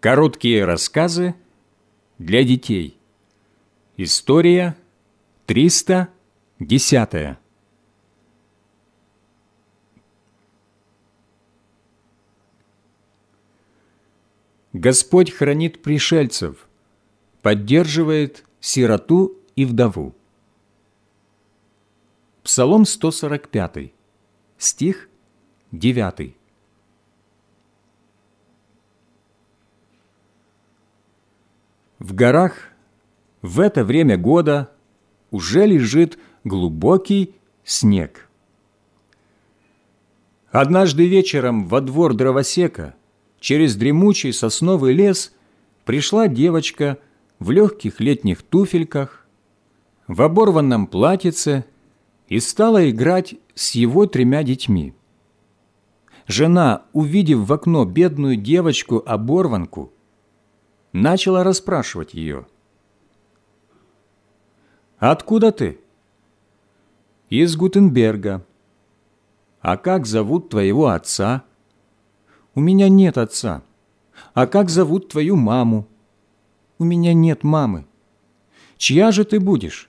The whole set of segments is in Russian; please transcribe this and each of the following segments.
Короткие рассказы для детей. История 310. Господь хранит пришельцев, поддерживает сироту и вдову. Псалом 145, стих 9. В горах в это время года уже лежит глубокий снег. Однажды вечером во двор дровосека через дремучий сосновый лес пришла девочка в легких летних туфельках, в оборванном платьице и стала играть с его тремя детьми. Жена, увидев в окно бедную девочку-оборванку, начала расспрашивать ее. «Откуда ты?» «Из Гутенберга». «А как зовут твоего отца?» «У меня нет отца». «А как зовут твою маму?» «У меня нет мамы». «Чья же ты будешь?»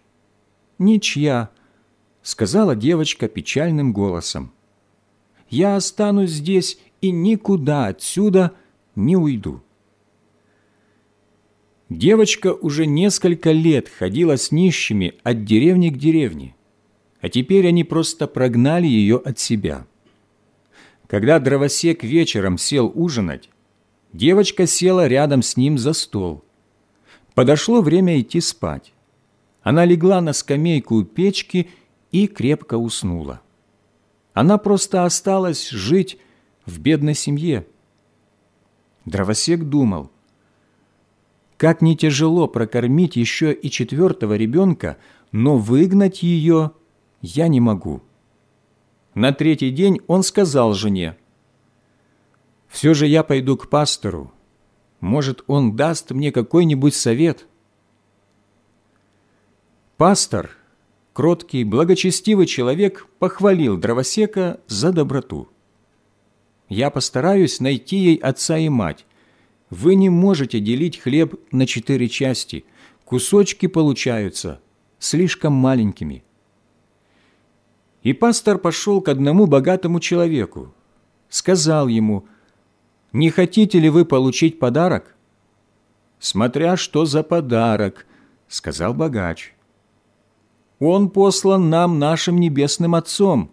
«Ничья», — сказала девочка печальным голосом. «Я останусь здесь и никуда отсюда не уйду». Девочка уже несколько лет ходила с нищими от деревни к деревне, а теперь они просто прогнали ее от себя. Когда дровосек вечером сел ужинать, девочка села рядом с ним за стол. Подошло время идти спать. Она легла на скамейку у печки и крепко уснула. Она просто осталась жить в бедной семье. Дровосек думал – как не тяжело прокормить еще и четвертого ребенка, но выгнать ее я не могу. На третий день он сказал жене, «Все же я пойду к пастору. Может, он даст мне какой-нибудь совет?» Пастор, кроткий, благочестивый человек, похвалил дровосека за доброту. «Я постараюсь найти ей отца и мать, вы не можете делить хлеб на четыре части. Кусочки получаются слишком маленькими. И пастор пошел к одному богатому человеку. Сказал ему, «Не хотите ли вы получить подарок?» «Смотря что за подарок», — сказал богач. «Он послан нам нашим небесным Отцом.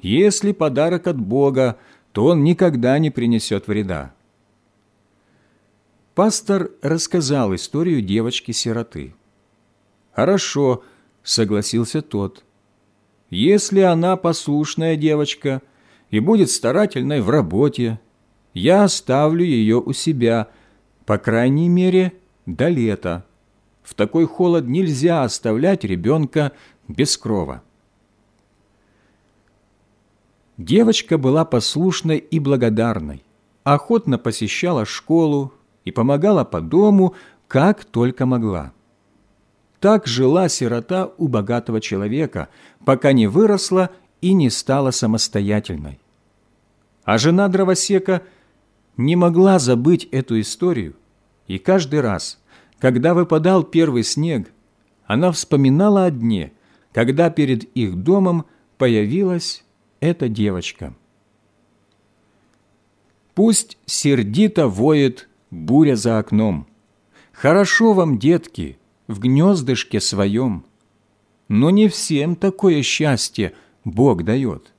Если подарок от Бога, то он никогда не принесет вреда. Пастор рассказал историю девочки-сироты. «Хорошо», — согласился тот. «Если она послушная девочка и будет старательной в работе, я оставлю ее у себя, по крайней мере, до лета. В такой холод нельзя оставлять ребенка без крова». Девочка была послушной и благодарной, охотно посещала школу, и помогала по дому, как только могла. Так жила сирота у богатого человека, пока не выросла и не стала самостоятельной. А жена дровосека не могла забыть эту историю, и каждый раз, когда выпадал первый снег, она вспоминала о дне, когда перед их домом появилась эта девочка. Пусть сердито воет буря за окном. Хорошо вам, детки, в гнездышке своем. Но не всем такое счастье Бог дает.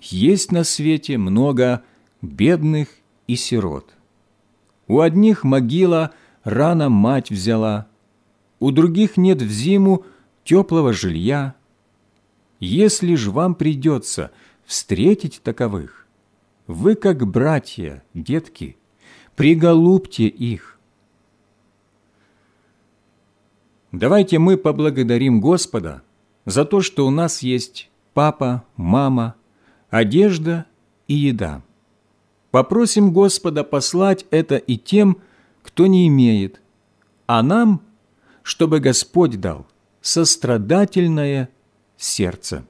Есть на свете много бедных и сирот. У одних могила рано мать взяла, у других нет в зиму теплого жилья. Если ж вам придется встретить таковых, вы, как братья, детки – приголубьте их. Давайте мы поблагодарим Господа за то, что у нас есть папа, мама, одежда и еда. Попросим Господа послать это и тем, кто не имеет, а нам, чтобы Господь дал сострадательное сердце.